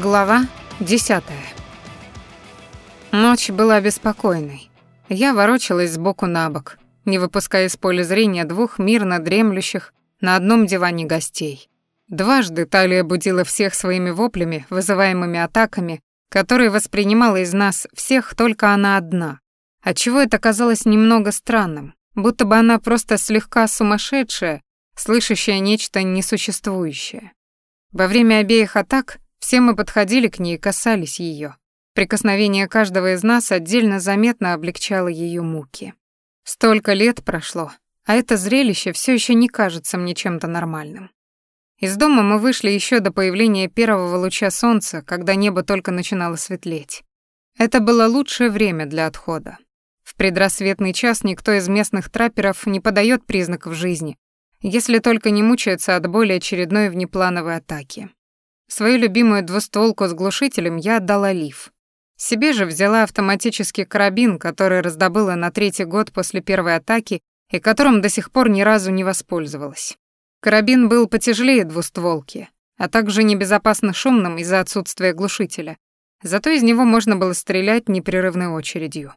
Глава 10. Ночь была беспокойной. Я ворочалась сбоку на бок, не выпуская из поля зрения двух мирно дремлющих на одном диване гостей. Дважды Талия будила всех своими воплями, вызываемыми атаками, которые воспринимала из нас всех только она одна. Отчего это казалось немного странным, будто бы она просто слегка сумасшедшая, слышащая нечто несуществующее. Во время обеих атак все мы подходили к ней и касались ее. Прикосновение каждого из нас отдельно заметно облегчало ее муки. Столько лет прошло, а это зрелище все еще не кажется мне чем-то нормальным. Из дома мы вышли еще до появления первого луча солнца, когда небо только начинало светлеть. Это было лучшее время для отхода. В предрассветный час никто из местных трапперов не подает признаков жизни, если только не мучается от боли очередной внеплановой атаки. Свою любимую двустволку с глушителем я отдала Лив. Себе же взяла автоматический карабин, который раздобыла на третий год после первой атаки и которым до сих пор ни разу не воспользовалась. Карабин был потяжелее двустволки, а также небезопасно шумным из-за отсутствия глушителя. Зато из него можно было стрелять непрерывной очередью.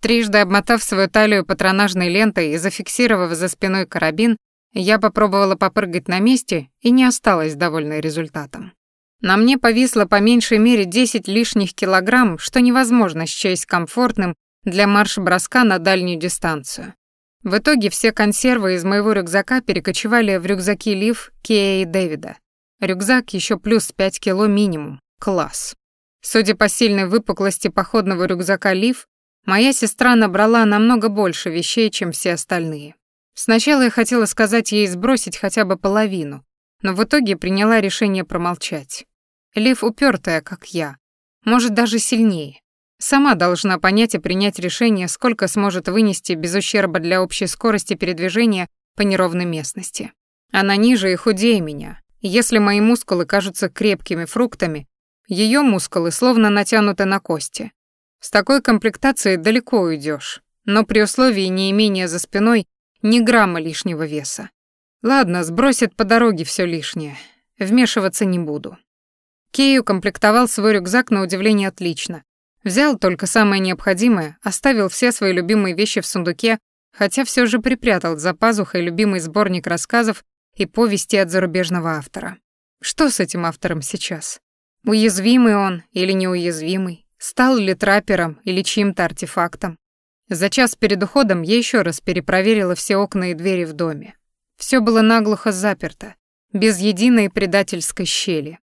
Трижды обмотав свою талию патронажной лентой и зафиксировав за спиной карабин, я попробовала попрыгать на месте и не осталась довольной результатом. На мне повисло по меньшей мере 10 лишних килограмм, что невозможно счесть комфортным для марш-броска на дальнюю дистанцию. В итоге все консервы из моего рюкзака перекочевали в рюкзаки Лив, Кея и Дэвида. Рюкзак еще плюс 5 кило минимум. Класс. Судя по сильной выпуклости походного рюкзака Лив, моя сестра набрала намного больше вещей, чем все остальные. Сначала я хотела сказать ей сбросить хотя бы половину, но в итоге приняла решение промолчать. Лив упертая, как я, может даже сильнее. Сама должна понять и принять решение, сколько сможет вынести без ущерба для общей скорости передвижения по неровной местности. Она ниже и худее меня. если мои мускулы кажутся крепкими фруктами, ее мускулы словно натянуты на кости. С такой комплектацией далеко уйдешь, но при условии не имения за спиной ни грамма лишнего веса. Ладно, сбросит по дороге все лишнее. Вмешиваться не буду. Кею комплектовал свой рюкзак на удивление отлично. Взял только самое необходимое, оставил все свои любимые вещи в сундуке, хотя все же припрятал за пазухой любимый сборник рассказов и повести от зарубежного автора. Что с этим автором сейчас? Уязвимый он или неуязвимый? Стал ли траппером или чьим-то артефактом? За час перед уходом я еще раз перепроверила все окна и двери в доме. Все было наглухо заперто, без единой предательской щели.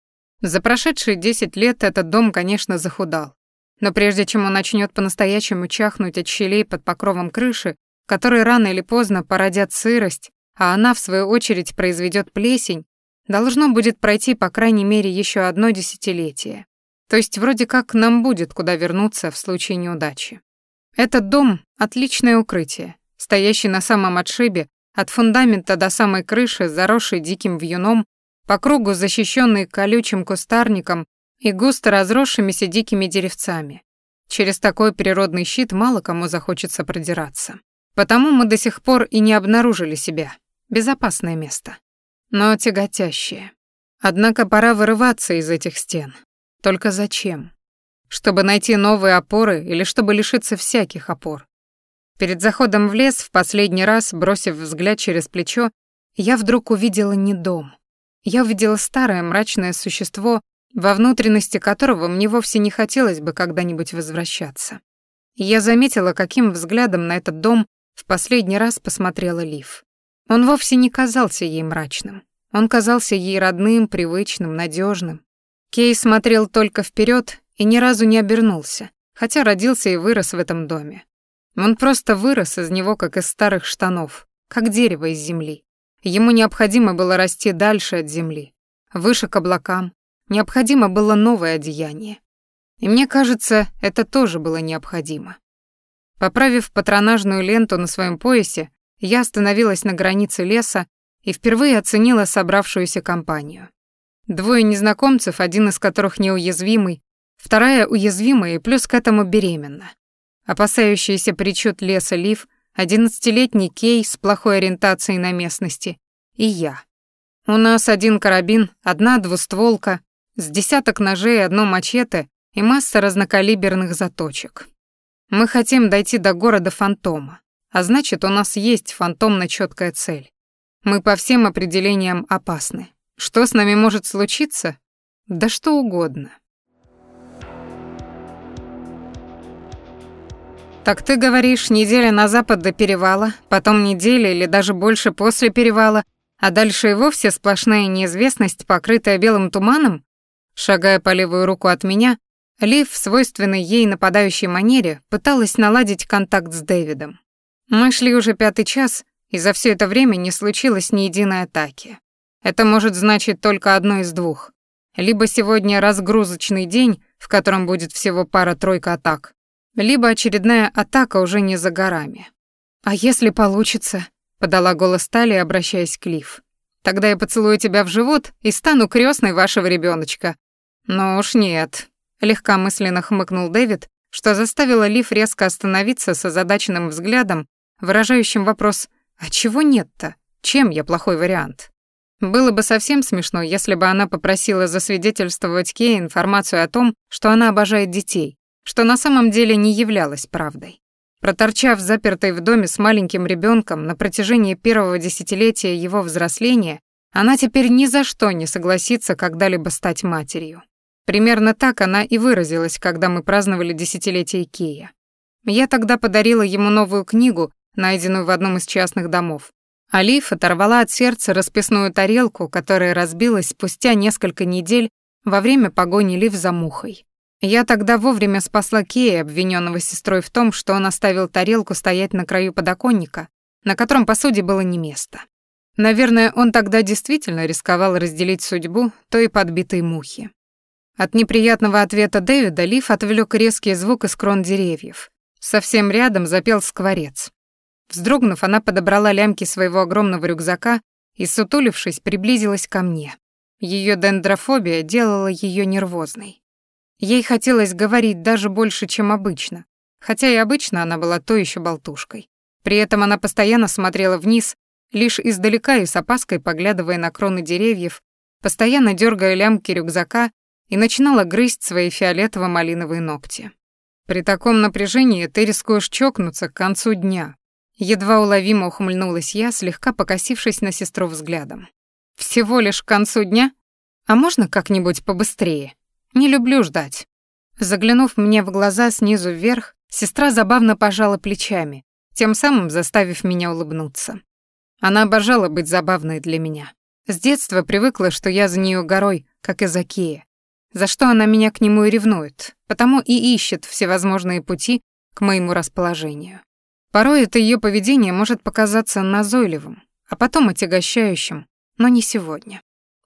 За прошедшие десять лет этот дом, конечно, захудал. Но прежде чем он начнет по-настоящему чахнуть от щелей под покровом крыши, которые рано или поздно породят сырость, а она, в свою очередь, произведет плесень, должно будет пройти, по крайней мере, еще одно десятилетие. То есть вроде как нам будет куда вернуться в случае неудачи. Этот дом — отличное укрытие, стоящий на самом отшибе от фундамента до самой крыши, заросший диким вьюном, по кругу защищенный колючим кустарником и густо разросшимися дикими деревцами. Через такой природный щит мало кому захочется продираться. Потому мы до сих пор и не обнаружили себя. Безопасное место. Но тяготящее. Однако пора вырываться из этих стен. Только зачем? Чтобы найти новые опоры или чтобы лишиться всяких опор? Перед заходом в лес, в последний раз, бросив взгляд через плечо, я вдруг увидела не дом. Я увидела старое мрачное существо, во внутренности которого мне вовсе не хотелось бы когда-нибудь возвращаться. Я заметила, каким взглядом на этот дом в последний раз посмотрела Лив. Он вовсе не казался ей мрачным. Он казался ей родным, привычным, надежным. Кей смотрел только вперед и ни разу не обернулся, хотя родился и вырос в этом доме. Он просто вырос из него, как из старых штанов, как дерево из земли. Ему необходимо было расти дальше от земли, выше к облакам. Необходимо было новое одеяние. И мне кажется, это тоже было необходимо. Поправив патронажную ленту на своем поясе, я остановилась на границе леса и впервые оценила собравшуюся компанию. Двое незнакомцев, один из которых неуязвимый, вторая уязвимая и плюс к этому беременна опасающийся причуд леса Лив, одиннадцатилетний Кей с плохой ориентацией на местности и я. У нас один карабин, одна двустволка, С десяток ножей, одно мачете и масса разнокалиберных заточек. Мы хотим дойти до города Фантома, а значит, у нас есть фантомно четкая цель. Мы по всем определениям опасны. Что с нами может случиться? Да что угодно. Так ты говоришь, неделя на запад до перевала, потом неделя или даже больше после перевала, а дальше и вовсе сплошная неизвестность, покрытая белым туманом? Шагая по левую руку от меня, Лив в свойственной ей нападающей манере пыталась наладить контакт с Дэвидом. Мы шли уже пятый час, и за все это время не случилось ни единой атаки. Это может значить только одно из двух. Либо сегодня разгрузочный день, в котором будет всего пара-тройка атак, либо очередная атака уже не за горами. «А если получится?» — подала голос Тали, обращаясь к Лив. «Тогда я поцелую тебя в живот и стану крестной вашего ребеночка. «Ну уж нет», — легкомысленно хмыкнул Дэвид, что заставило Лив резко остановиться с озадаченным взглядом, выражающим вопрос «А чего нет-то? Чем я плохой вариант?» Было бы совсем смешно, если бы она попросила засвидетельствовать Кей информацию о том, что она обожает детей, что на самом деле не являлось правдой. Проторчав запертой в доме с маленьким ребенком на протяжении первого десятилетия его взросления, она теперь ни за что не согласится когда-либо стать матерью. Примерно так она и выразилась, когда мы праздновали десятилетие Кея. Я тогда подарила ему новую книгу, найденную в одном из частных домов. Алиф оторвала от сердца расписную тарелку, которая разбилась спустя несколько недель во время погони Лив за мухой. Я тогда вовремя спасла Кея, обвиненного сестрой в том, что он оставил тарелку стоять на краю подоконника, на котором посуде было не место. Наверное, он тогда действительно рисковал разделить судьбу той подбитой мухи. От неприятного ответа Дэвида Лив отвлек резкий звук из крон деревьев. Совсем рядом запел скворец. Вздрогнув, она подобрала лямки своего огромного рюкзака и, сутулившись, приблизилась ко мне. Ее дендрофобия делала ее нервозной. Ей хотелось говорить даже больше, чем обычно, хотя и обычно она была то еще болтушкой. При этом она постоянно смотрела вниз, лишь издалека и с опаской поглядывая на кроны деревьев, постоянно дергая лямки рюкзака и начинала грызть свои фиолетово-малиновые ногти. При таком напряжении ты рискуешь чокнуться к концу дня. Едва уловимо ухмыльнулась я, слегка покосившись на сестру взглядом. Всего лишь к концу дня? А можно как-нибудь побыстрее? Не люблю ждать. Заглянув мне в глаза снизу вверх, сестра забавно пожала плечами, тем самым заставив меня улыбнуться. Она обожала быть забавной для меня. С детства привыкла, что я за нее горой, как и за Кея. За что она меня к нему и ревнует, потому и ищет всевозможные пути к моему расположению. Порой это ее поведение может показаться назойливым, а потом отягощающим, но не сегодня.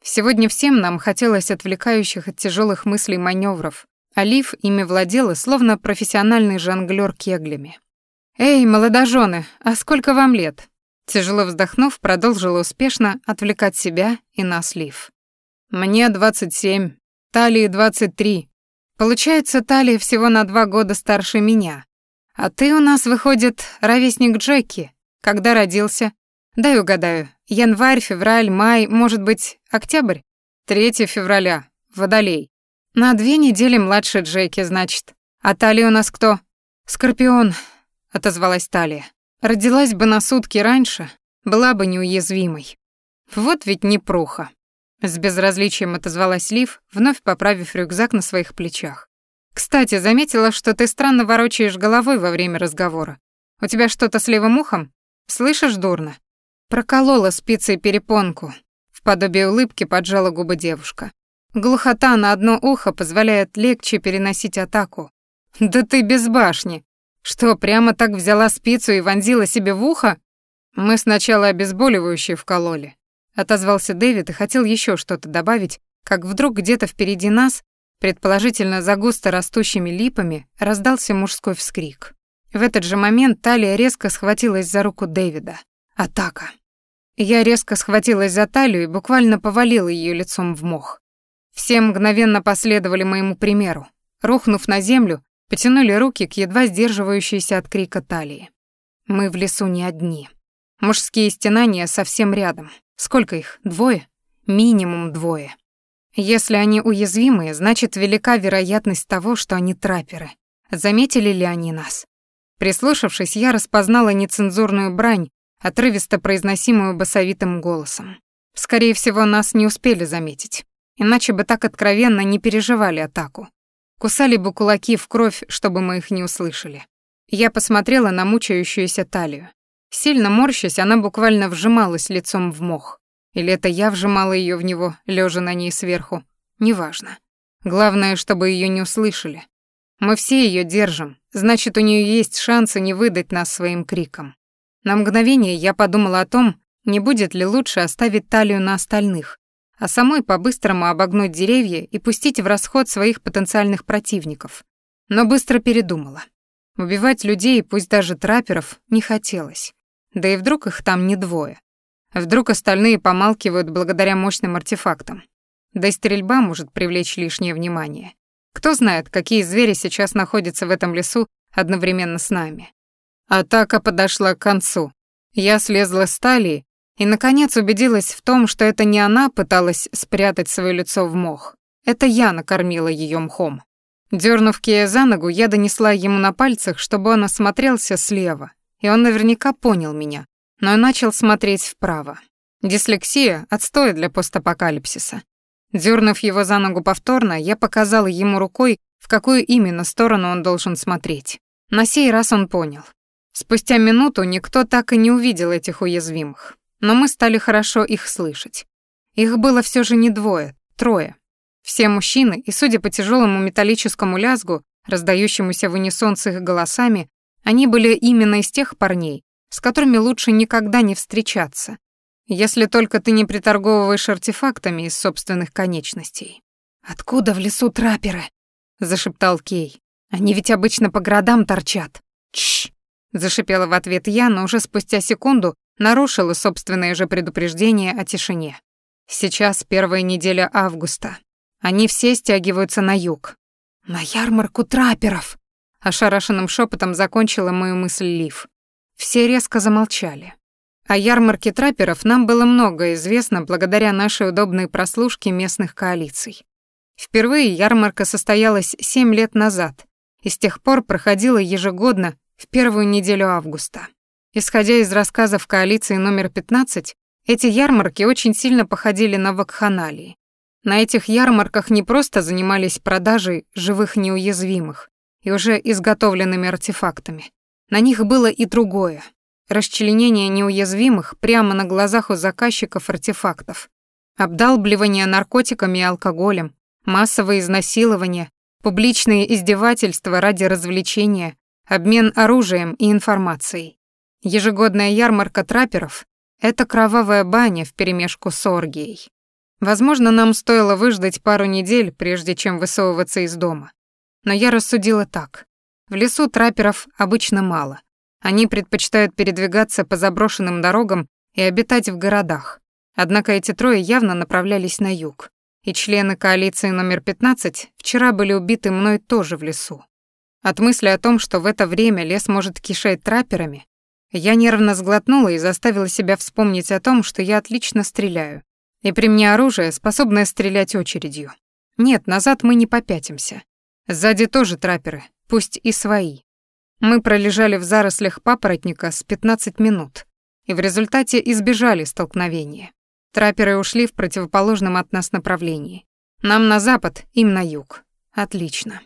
Сегодня всем нам хотелось отвлекающих от тяжелых мыслей маневров, а Лив ими владела, словно профессиональный жонглёр кеглями. «Эй, молодожены, а сколько вам лет?» Тяжело вздохнув, продолжила успешно отвлекать себя и нас Лив. «Мне двадцать семь, Талии двадцать три. Получается, Талия всего на два года старше меня. А ты у нас, выходит, ровесник Джеки. Когда родился? Дай угадаю. Январь, февраль, май, может быть, октябрь? 3 февраля. Водолей. На две недели младше Джеки, значит. А Талия у нас кто? Скорпион, отозвалась Талия. Родилась бы на сутки раньше, была бы неуязвимой. Вот ведь непруха. С безразличием отозвалась Лив, вновь поправив рюкзак на своих плечах. «Кстати, заметила, что ты странно ворочаешь головой во время разговора. У тебя что-то с левым ухом? Слышишь дурно?» Проколола спицей перепонку. В подобие улыбки поджала губы девушка. Глухота на одно ухо позволяет легче переносить атаку. «Да ты без башни! Что, прямо так взяла спицу и вонзила себе в ухо?» Мы сначала обезболивающее вкололи, отозвался Дэвид и хотел еще что-то добавить, как вдруг где-то впереди нас, предположительно за густо растущими липами, раздался мужской вскрик. В этот же момент Талия резко схватилась за руку Дэвида. Атака. Я резко схватилась за талию и буквально повалила ее лицом в мох. Все мгновенно последовали моему примеру. Рухнув на землю, потянули руки к едва сдерживающейся от крика талии. Мы в лесу не одни. Мужские стенания совсем рядом. Сколько их? Двое? Минимум двое. Если они уязвимые, значит, велика вероятность того, что они трапперы. Заметили ли они нас? Прислушавшись, я распознала нецензурную брань, отрывисто произносимую басовитым голосом. Скорее всего, нас не успели заметить. Иначе бы так откровенно не переживали атаку. Кусали бы кулаки в кровь, чтобы мы их не услышали. Я посмотрела на мучающуюся талию. Сильно морщась, она буквально вжималась лицом в мох. Или это я вжимала ее в него, лежа на ней сверху. Неважно. Главное, чтобы ее не услышали. Мы все ее держим, значит, у нее есть шансы не выдать нас своим криком. На мгновение я подумала о том, не будет ли лучше оставить талию на остальных, а самой по-быстрому обогнуть деревья и пустить в расход своих потенциальных противников. Но быстро передумала. Убивать людей, пусть даже трапперов, не хотелось. Да и вдруг их там не двое. Вдруг остальные помалкивают благодаря мощным артефактам. Да и стрельба может привлечь лишнее внимание. Кто знает, какие звери сейчас находятся в этом лесу одновременно с нами. Атака подошла к концу. Я слезла с талии и, наконец, убедилась в том, что это не она пыталась спрятать свое лицо в мох. Это я накормила ее мхом. Дернув Кея за ногу, я донесла ему на пальцах, чтобы он осмотрелся слева, и он наверняка понял меня, но начал смотреть вправо. Дислексия — отстой для постапокалипсиса. Дернув его за ногу повторно, я показала ему рукой, в какую именно сторону он должен смотреть. На сей раз он понял. Спустя минуту никто так и не увидел этих уязвимых, но мы стали хорошо их слышать. Их было все же не двое, трое. Все мужчины, и, судя по тяжелому металлическому лязгу, раздающемуся в унисон с их голосами, они были именно из тех парней, с которыми лучше никогда не встречаться, если только ты не приторговываешь артефактами из собственных конечностей. «Откуда в лесу трапперы?» — зашептал Кей. «Они ведь обычно по городам торчат». «Чш!» — зашипела в ответ я, но уже спустя секунду нарушила собственное же предупреждение о тишине. Сейчас первая неделя августа. Они все стягиваются на юг. На ярмарку трапперов. Ошарашенным шепотом закончила мою мысль Лив. Все резко замолчали. О ярмарке трапперов нам было много известно благодаря нашей удобной прослушке местных коалиций. Впервые ярмарка состоялась семь лет назад и с тех пор проходила ежегодно в первую неделю августа. Исходя из рассказов коалиции номер 15, эти ярмарки очень сильно походили на вакханалии. На этих ярмарках не просто занимались продажей живых неуязвимых и уже изготовленными артефактами. На них было и другое — расчленение неуязвимых прямо на глазах у заказчиков артефактов, обдалбливание наркотиками и алкоголем, массовые изнасилования, публичные издевательства ради развлечения, обмен оружием и информацией. Ежегодная ярмарка трапперов — это кровавая баня вперемешку с оргией. Возможно, нам стоило выждать пару недель, прежде чем высовываться из дома. Но я рассудила так. В лесу трапперов обычно мало. Они предпочитают передвигаться по заброшенным дорогам и обитать в городах. Однако эти трое явно направлялись на юг. И члены коалиции номер 15 вчера были убиты мной тоже в лесу. От мысли о том, что в это время лес может кишеть трапперами, я нервно сглотнула и заставила себя вспомнить о том, что я отлично стреляю, и при мне оружие, способное стрелять очередью. Нет, назад мы не попятимся. Сзади тоже трапперы, пусть и свои. Мы пролежали в зарослях папоротника с 15 минут и в результате избежали столкновения. Трапперы ушли в противоположном от нас направлении. Нам на запад, им на юг. Отлично.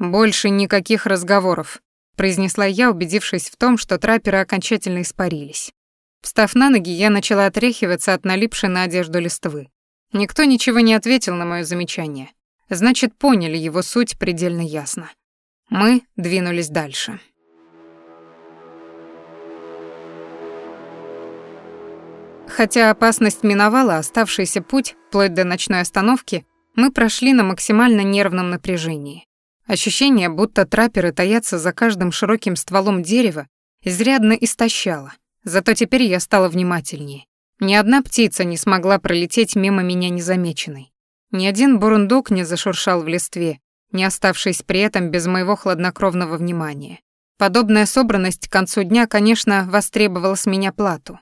Больше никаких разговоров, произнесла я, убедившись в том, что трапперы окончательно испарились. Встав на ноги, я начала отряхиваться от налипшей на одежду листвы. Никто ничего не ответил на моё замечание. Значит, поняли его суть предельно ясно. Мы двинулись дальше. Хотя опасность миновала оставшийся путь, вплоть до ночной остановки, мы прошли на максимально нервном напряжении. Ощущение, будто трапперы таятся за каждым широким стволом дерева, изрядно истощало. Зато теперь я стала внимательнее. Ни одна птица не смогла пролететь мимо меня незамеченной. Ни один бурундук не зашуршал в листве, не оставшись при этом без моего хладнокровного внимания. Подобная собранность к концу дня, конечно, востребовала с меня плату.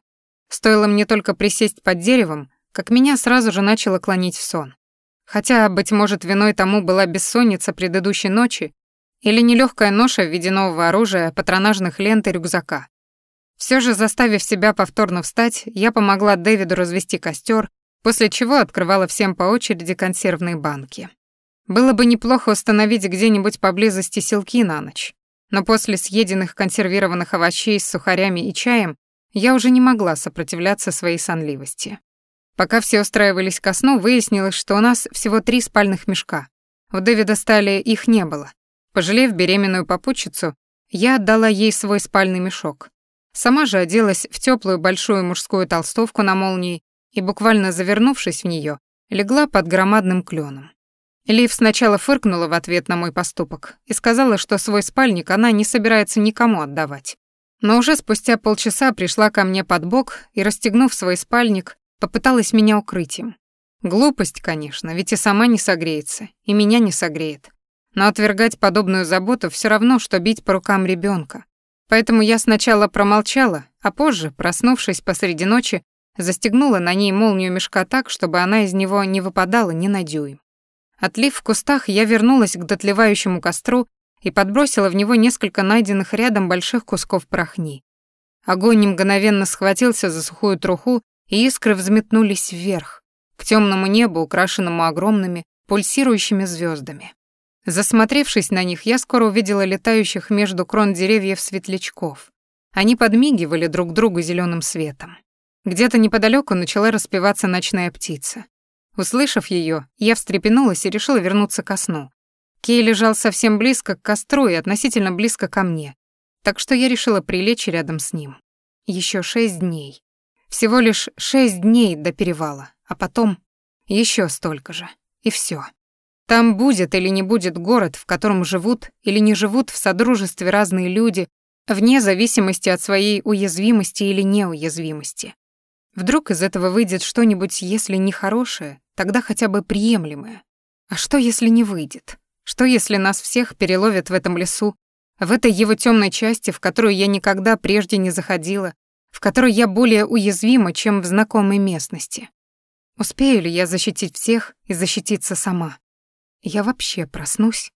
Стоило мне только присесть под деревом, как меня сразу же начало клонить в сон. Хотя, быть может, виной тому была бессонница предыдущей ночи или нелегкая ноша в виде нового оружия, патронажных лент и рюкзака. Все же, заставив себя повторно встать, я помогла Дэвиду развести костер, после чего открывала всем по очереди консервные банки. Было бы неплохо установить где-нибудь поблизости селки на ночь, но после съеденных консервированных овощей с сухарями и чаем я уже не могла сопротивляться своей сонливости. Пока все устраивались ко сну, выяснилось, что у нас всего три спальных мешка. У Дэвида Стали их не было. Пожалев беременную попутчицу, я отдала ей свой спальный мешок. Сама же оделась в теплую большую мужскую толстовку на молнии и, буквально завернувшись в нее, легла под громадным кленом. Лив сначала фыркнула в ответ на мой поступок и сказала, что свой спальник она не собирается никому отдавать. Но уже спустя полчаса пришла ко мне под бок и, расстегнув свой спальник, Попыталась меня укрыть им. Глупость, конечно, ведь и сама не согреется, и меня не согреет. Но отвергать подобную заботу все равно, что бить по рукам ребенка. Поэтому я сначала промолчала, а позже, проснувшись посреди ночи, застегнула на ней молнию мешка так, чтобы она из него не выпадала ни на дюйм. Отлив в кустах, я вернулась к дотлевающему костру и подбросила в него несколько найденных рядом больших кусков порохни. Огонь мгновенно схватился за сухую труху и искры взметнулись вверх, к темному небу, украшенному огромными, пульсирующими звездами. Засмотревшись на них, я скоро увидела летающих между крон деревьев светлячков. Они подмигивали друг другу зеленым светом. Где-то неподалеку начала распеваться ночная птица. Услышав ее, я встрепенулась и решила вернуться ко сну. Кей лежал совсем близко к костру и относительно близко ко мне, так что я решила прилечь рядом с ним. Еще шесть дней. Всего лишь шесть дней до перевала, а потом еще столько же. И все. Там будет или не будет город, в котором живут или не живут в содружестве разные люди, вне зависимости от своей уязвимости или неуязвимости. Вдруг из этого выйдет что-нибудь, если не хорошее, тогда хотя бы приемлемое. А что, если не выйдет? Что, если нас всех переловят в этом лесу, в этой его темной части, в которую я никогда прежде не заходила, в которой я более уязвима, чем в знакомой местности. Успею ли я защитить всех и защититься сама? Я вообще проснусь?